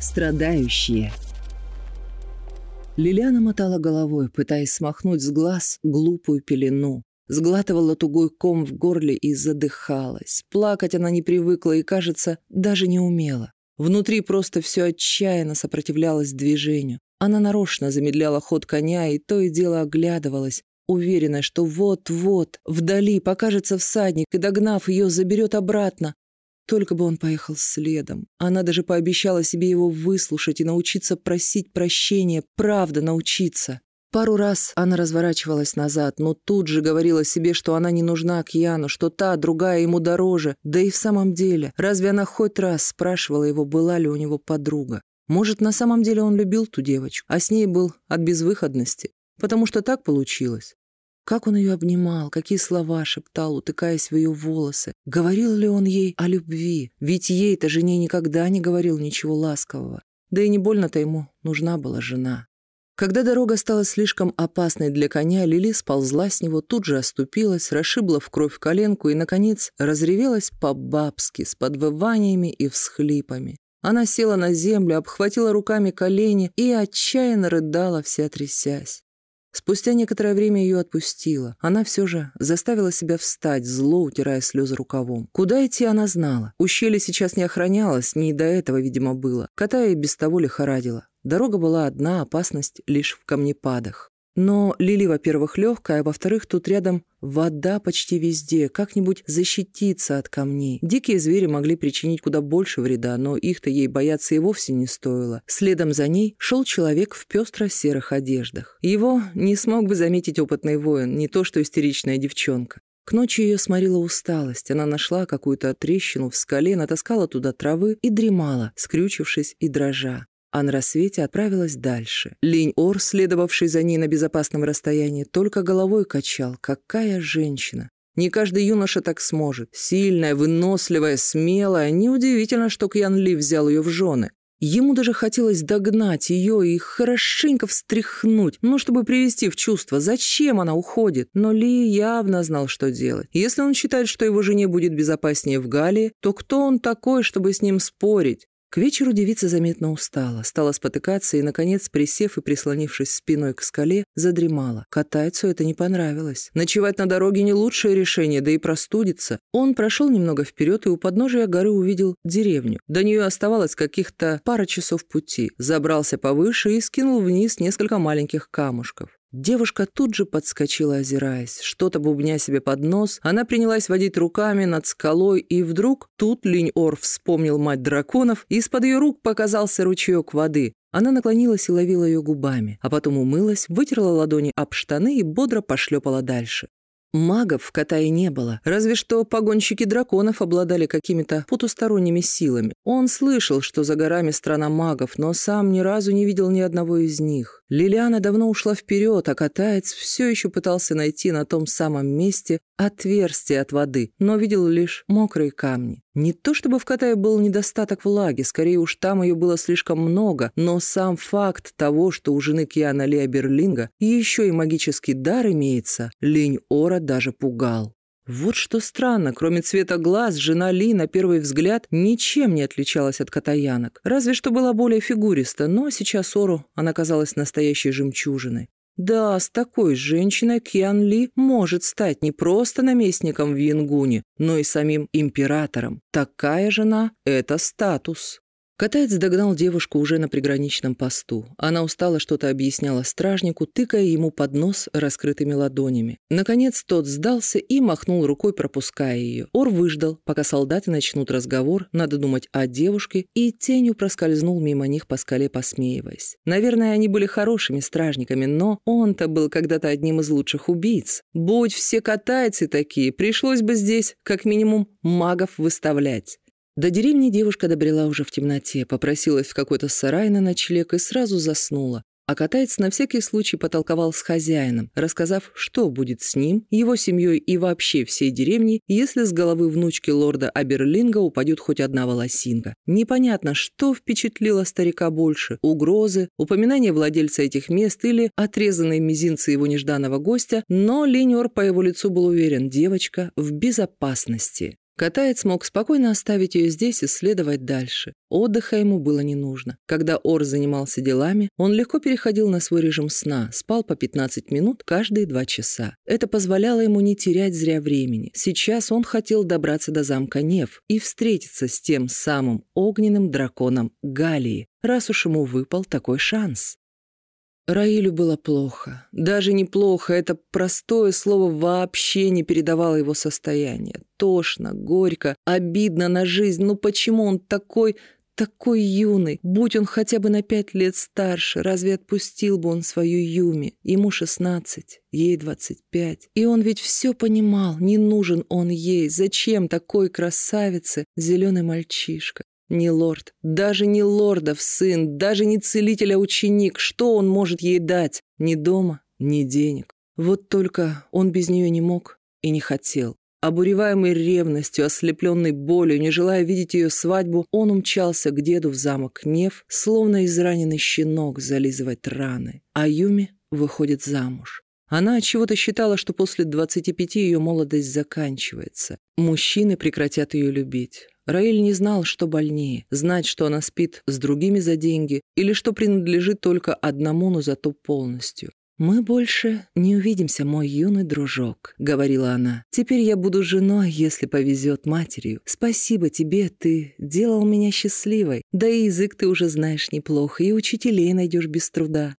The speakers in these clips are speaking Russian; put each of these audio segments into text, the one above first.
Страдающие. Лилиана мотала головой, пытаясь смахнуть с глаз глупую пелену. Сглатывала тугой ком в горле и задыхалась. Плакать она не привыкла и, кажется, даже не умела. Внутри просто все отчаянно сопротивлялось движению. Она нарочно замедляла ход коня и то и дело оглядывалась, уверенная, что вот-вот вдали покажется всадник и, догнав ее, заберет обратно. Только бы он поехал следом. Она даже пообещала себе его выслушать и научиться просить прощения, правда научиться. Пару раз она разворачивалась назад, но тут же говорила себе, что она не нужна Кьяну, что та, другая ему дороже. Да и в самом деле, разве она хоть раз спрашивала его, была ли у него подруга? Может, на самом деле он любил ту девочку, а с ней был от безвыходности? Потому что так получилось. Как он ее обнимал, какие слова шептал, утыкаясь в ее волосы. Говорил ли он ей о любви? Ведь ей-то жене никогда не говорил ничего ласкового. Да и не больно-то ему нужна была жена. Когда дорога стала слишком опасной для коня, Лили сползла с него, тут же оступилась, расшибла в кровь коленку и, наконец, разревелась по-бабски, с подвываниями и всхлипами. Она села на землю, обхватила руками колени и отчаянно рыдала, вся трясясь. Спустя некоторое время ее отпустила. Она все же заставила себя встать, зло утирая слезы рукавом. Куда идти она знала. Ущелье сейчас не охранялось, не до этого, видимо, было. Кота и без того лихорадила. Дорога была одна, опасность лишь в камнепадах. Но Лили, во-первых, легкая, а во-вторых, тут рядом вода почти везде, как-нибудь защититься от камней. Дикие звери могли причинить куда больше вреда, но их-то ей бояться и вовсе не стоило. Следом за ней шел человек в пестро-серых одеждах. Его не смог бы заметить опытный воин, не то что истеричная девчонка. К ночи ее сморила усталость. Она нашла какую-то трещину в скале, натаскала туда травы и дремала, скрючившись и дрожа а на рассвете отправилась дальше. Линь-Ор, следовавший за ней на безопасном расстоянии, только головой качал. Какая женщина! Не каждый юноша так сможет. Сильная, выносливая, смелая. Неудивительно, что Кьян Ли взял ее в жены. Ему даже хотелось догнать ее и хорошенько встряхнуть, ну, чтобы привести в чувство, зачем она уходит. Но Ли явно знал, что делать. Если он считает, что его жене будет безопаснее в Галии, то кто он такой, чтобы с ним спорить? К вечеру девица заметно устала, стала спотыкаться и, наконец, присев и прислонившись спиной к скале, задремала. Катайцу это не понравилось. Ночевать на дороге не лучшее решение, да и простудиться. Он прошел немного вперед и у подножия горы увидел деревню. До нее оставалось каких-то пара часов пути. Забрался повыше и скинул вниз несколько маленьких камушков. Девушка тут же подскочила, озираясь. Что-то бубня себе под нос, она принялась водить руками над скалой, и вдруг тут Линь-Ор вспомнил мать драконов, и из-под ее рук показался ручеек воды. Она наклонилась и ловила ее губами, а потом умылась, вытерла ладони об штаны и бодро пошлепала дальше. Магов в Катае не было, разве что погонщики драконов обладали какими-то потусторонними силами. Он слышал, что за горами страна магов, но сам ни разу не видел ни одного из них. Лилиана давно ушла вперед, а катаец все еще пытался найти на том самом месте отверстие от воды, но видел лишь мокрые камни. Не то чтобы в Катае был недостаток влаги, скорее уж там ее было слишком много, но сам факт того, что у жены Киана Леа Берлинга еще и магический дар имеется, Линь Ора даже пугал. Вот что странно, кроме цвета глаз, жена Ли на первый взгляд ничем не отличалась от катаянок. Разве что была более фигуриста, но сейчас Ору она казалась настоящей жемчужиной. Да, с такой женщиной Кьян Ли может стать не просто наместником в Янгуне, но и самим императором. Такая жена – это статус. Катаец догнал девушку уже на приграничном посту. Она устало что-то объясняла стражнику, тыкая ему под нос раскрытыми ладонями. Наконец тот сдался и махнул рукой, пропуская ее. Ор выждал, пока солдаты начнут разговор, надо думать о девушке, и тенью проскользнул мимо них по скале, посмеиваясь. Наверное, они были хорошими стражниками, но он-то был когда-то одним из лучших убийц. Будь все катайцы такие, пришлось бы здесь, как минимум, магов выставлять. До деревни девушка добрела уже в темноте, попросилась в какой-то сарай на ночлег и сразу заснула. А катаец на всякий случай потолковал с хозяином, рассказав, что будет с ним, его семьей и вообще всей деревней, если с головы внучки лорда Аберлинга упадет хоть одна волосинка. Непонятно, что впечатлило старика больше – угрозы, упоминание владельца этих мест или отрезанные мизинцы его нежданного гостя, но линер по его лицу был уверен – девочка в безопасности. Катаец мог спокойно оставить ее здесь и следовать дальше. Отдыха ему было не нужно. Когда Ор занимался делами, он легко переходил на свой режим сна, спал по 15 минут каждые два часа. Это позволяло ему не терять зря времени. Сейчас он хотел добраться до замка Нев и встретиться с тем самым огненным драконом Галии, раз уж ему выпал такой шанс. Раилю было плохо. Даже неплохо, это простое слово вообще не передавало его состояние. Тошно, горько, обидно на жизнь. Ну почему он такой, такой юный? Будь он хотя бы на пять лет старше, разве отпустил бы он свою Юми? Ему шестнадцать, ей двадцать пять. И он ведь все понимал, не нужен он ей. Зачем такой красавице зеленый мальчишка? Не лорд, даже не лордов сын, даже не целителя ученик. Что он может ей дать? Ни дома, ни денег. Вот только он без нее не мог и не хотел. Обуреваемый ревностью, ослепленный болью, не желая видеть ее свадьбу, он умчался к деду в замок Нев, словно израненный щенок зализывать раны. А Юми выходит замуж. Она от чего-то считала, что после 25 ее молодость заканчивается. Мужчины прекратят ее любить. Раиль не знал, что больнее – знать, что она спит с другими за деньги, или что принадлежит только одному, но зато полностью. «Мы больше не увидимся, мой юный дружок», — говорила она. «Теперь я буду женой, если повезет матерью. Спасибо тебе, ты делал меня счастливой. Да и язык ты уже знаешь неплохо, и учителей найдешь без труда.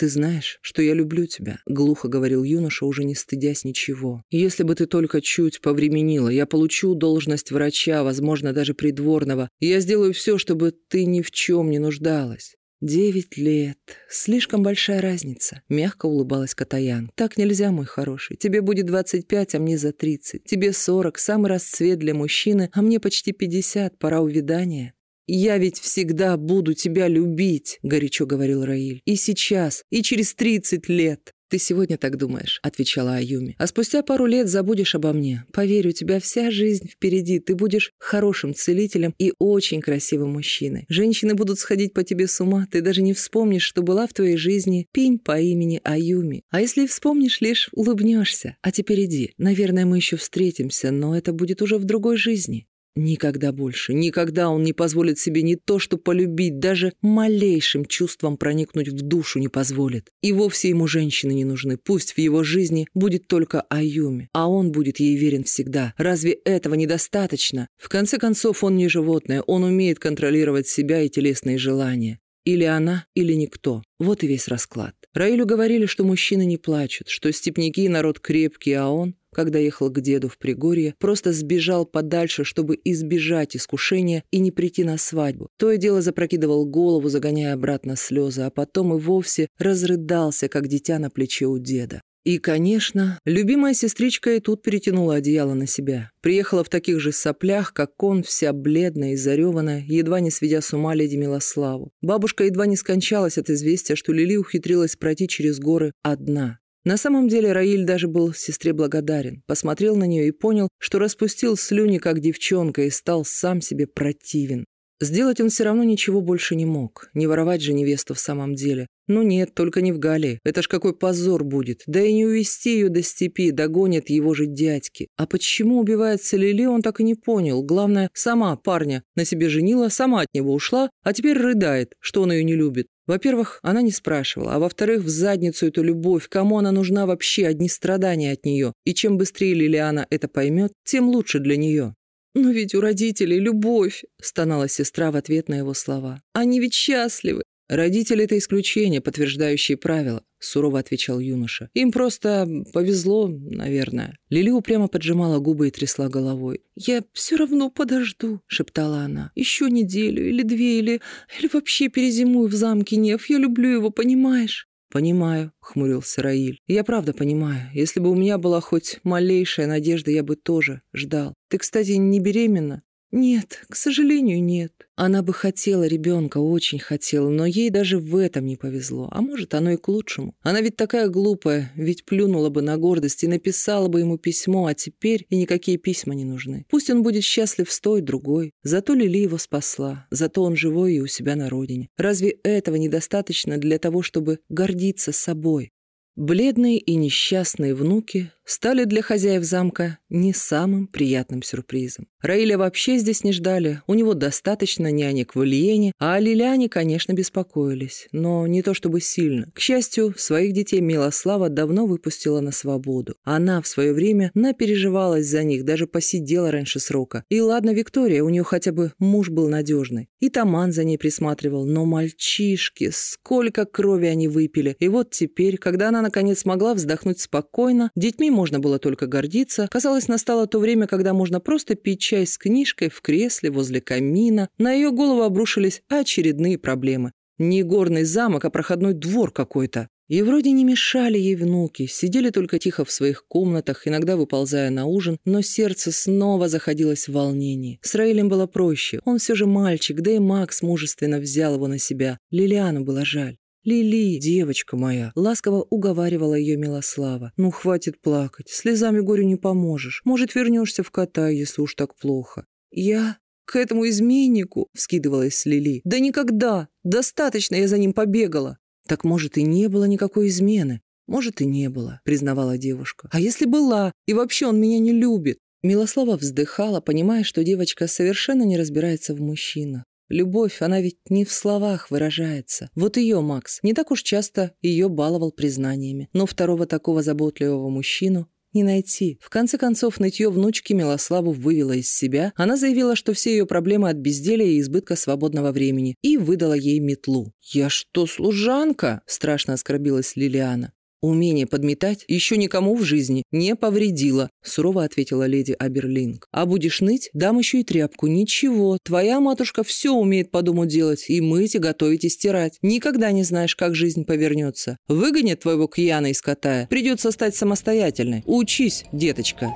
«Ты знаешь, что я люблю тебя», — глухо говорил юноша, уже не стыдясь ничего. «Если бы ты только чуть повременила, я получу должность врача, возможно, даже придворного, я сделаю все, чтобы ты ни в чем не нуждалась». «Девять лет. Слишком большая разница», — мягко улыбалась Катаян. «Так нельзя, мой хороший. Тебе будет двадцать пять, а мне за тридцать. Тебе сорок, самый расцвет для мужчины, а мне почти пятьдесят, пора увядания». «Я ведь всегда буду тебя любить», — горячо говорил Раиль. «И сейчас, и через тридцать лет». «Ты сегодня так думаешь», — отвечала Аюми. «А спустя пару лет забудешь обо мне. Поверь, у тебя вся жизнь впереди. Ты будешь хорошим целителем и очень красивым мужчиной. Женщины будут сходить по тебе с ума. Ты даже не вспомнишь, что была в твоей жизни пень по имени Аюми. А если вспомнишь, лишь улыбнешься. А теперь иди. Наверное, мы еще встретимся, но это будет уже в другой жизни». Никогда больше, никогда он не позволит себе не то, что полюбить, даже малейшим чувством проникнуть в душу не позволит. И вовсе ему женщины не нужны. Пусть в его жизни будет только Аюми, а он будет ей верен всегда. Разве этого недостаточно? В конце концов, он не животное, он умеет контролировать себя и телесные желания. Или она, или никто. Вот и весь расклад. Раилю говорили, что мужчины не плачут, что степняки народ крепкий, а он когда ехал к деду в Пригорье, просто сбежал подальше, чтобы избежать искушения и не прийти на свадьбу. То и дело запрокидывал голову, загоняя обратно слезы, а потом и вовсе разрыдался, как дитя на плече у деда. И, конечно, любимая сестричка и тут перетянула одеяло на себя. Приехала в таких же соплях, как он, вся бледная и зареванная, едва не сведя с ума леди Милославу. Бабушка едва не скончалась от известия, что Лили ухитрилась пройти через горы одна. На самом деле Раиль даже был сестре благодарен, посмотрел на нее и понял, что распустил слюни, как девчонка, и стал сам себе противен. Сделать он все равно ничего больше не мог. Не воровать же невесту в самом деле. Ну нет, только не в Галии. Это ж какой позор будет. Да и не увести ее до степи, догонят его же дядьки. А почему убивается Лили, он так и не понял. Главное, сама парня на себе женила, сама от него ушла, а теперь рыдает, что он ее не любит. Во-первых, она не спрашивала, а во-вторых, в задницу эту любовь, кому она нужна вообще, одни страдания от нее. И чем быстрее Лилиана это поймет, тем лучше для нее. «Но ведь у родителей любовь», — стонала сестра в ответ на его слова. «Они ведь счастливы». «Родители — это исключение, подтверждающие правила», — сурово отвечал юноша. «Им просто повезло, наверное». Лили упрямо поджимала губы и трясла головой. «Я все равно подожду», — шептала она. «Еще неделю или две, или... или вообще перезимую в замке Нев. Я люблю его, понимаешь?» «Понимаю», — хмурился Раиль. «Я правда понимаю. Если бы у меня была хоть малейшая надежда, я бы тоже ждал. Ты, кстати, не беременна?» «Нет, к сожалению, нет. Она бы хотела ребенка, очень хотела, но ей даже в этом не повезло. А может, оно и к лучшему. Она ведь такая глупая, ведь плюнула бы на гордость и написала бы ему письмо, а теперь и никакие письма не нужны. Пусть он будет счастлив с той, другой. Зато Лили его спасла, зато он живой и у себя на родине. Разве этого недостаточно для того, чтобы гордиться собой? Бледные и несчастные внуки стали для хозяев замка не самым приятным сюрпризом. Раиля вообще здесь не ждали, у него достаточно нянек в Ильене, а о Лилиане, конечно, беспокоились, но не то чтобы сильно. К счастью, своих детей Милослава давно выпустила на свободу. Она в свое время напереживалась за них, даже посидела раньше срока. И ладно, Виктория, у нее хотя бы муж был надежный. И Таман за ней присматривал, но мальчишки, сколько крови они выпили. И вот теперь, когда она наконец смогла вздохнуть спокойно, детьми можно было только гордиться, казалось, настало то время, когда можно просто пить чай с книжкой в кресле возле камина, на ее голову обрушились очередные проблемы. Не горный замок, а проходной двор какой-то. И вроде не мешали ей внуки, сидели только тихо в своих комнатах, иногда выползая на ужин, но сердце снова заходилось в волнении. С Раилем было проще, он все же мальчик, да и Макс мужественно взял его на себя. Лилиану было жаль. «Лили, девочка моя!» — ласково уговаривала ее Милослава. «Ну, хватит плакать, слезами горю не поможешь. Может, вернешься в кота, если уж так плохо». «Я? К этому изменнику?» — вскидывалась Лили. «Да никогда! Достаточно я за ним побегала!» «Так, может, и не было никакой измены?» «Может, и не было», — признавала девушка. «А если была? И вообще он меня не любит?» Милослава вздыхала, понимая, что девочка совершенно не разбирается в мужчинах. Любовь, она ведь не в словах выражается. Вот ее Макс не так уж часто ее баловал признаниями. Но второго такого заботливого мужчину не найти. В конце концов, нытье внучки Милославу вывела из себя. Она заявила, что все ее проблемы от безделия и избытка свободного времени, и выдала ей метлу. «Я что, служанка?» – страшно оскорбилась Лилиана. «Умение подметать еще никому в жизни не повредило», – сурово ответила леди Аберлинг. «А будешь ныть, дам еще и тряпку. Ничего, твоя матушка все умеет по дому делать, и мыть, и готовить, и стирать. Никогда не знаешь, как жизнь повернется. Выгонят твоего Кьяна из Катая, придется стать самостоятельной. Учись, деточка».